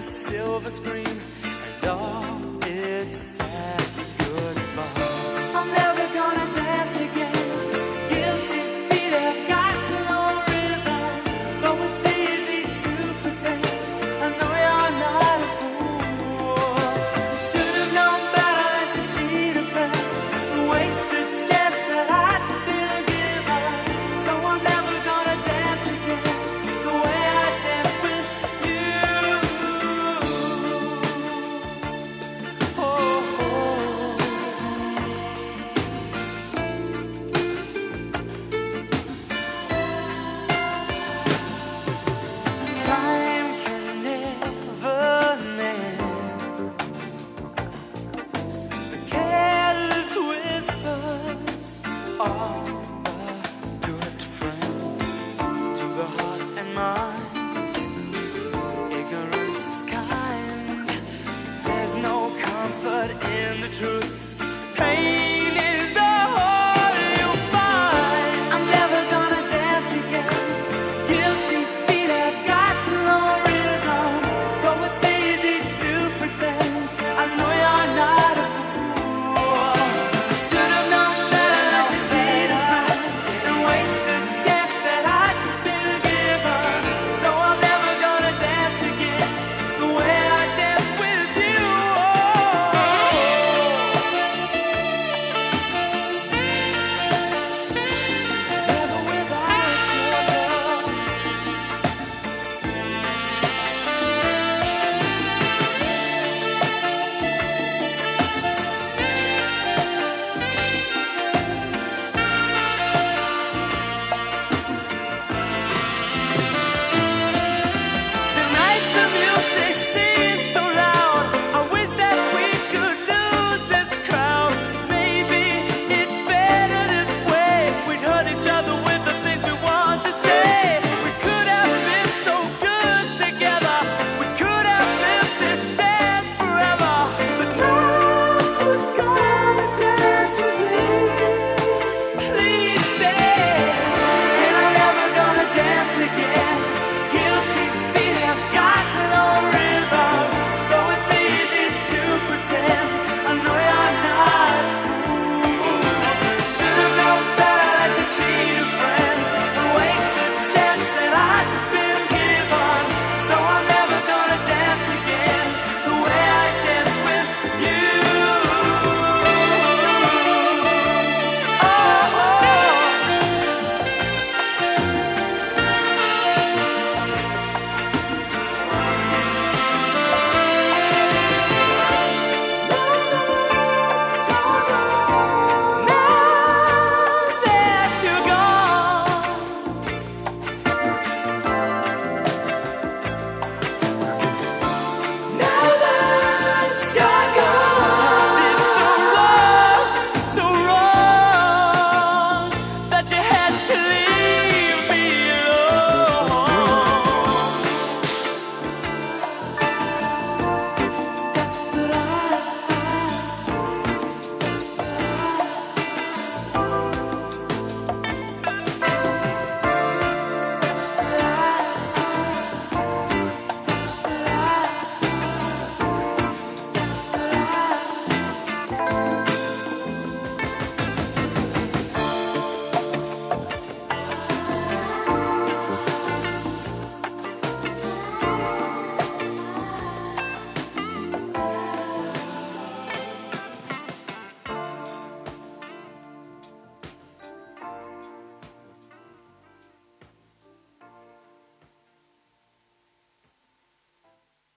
silver screen and all its sad.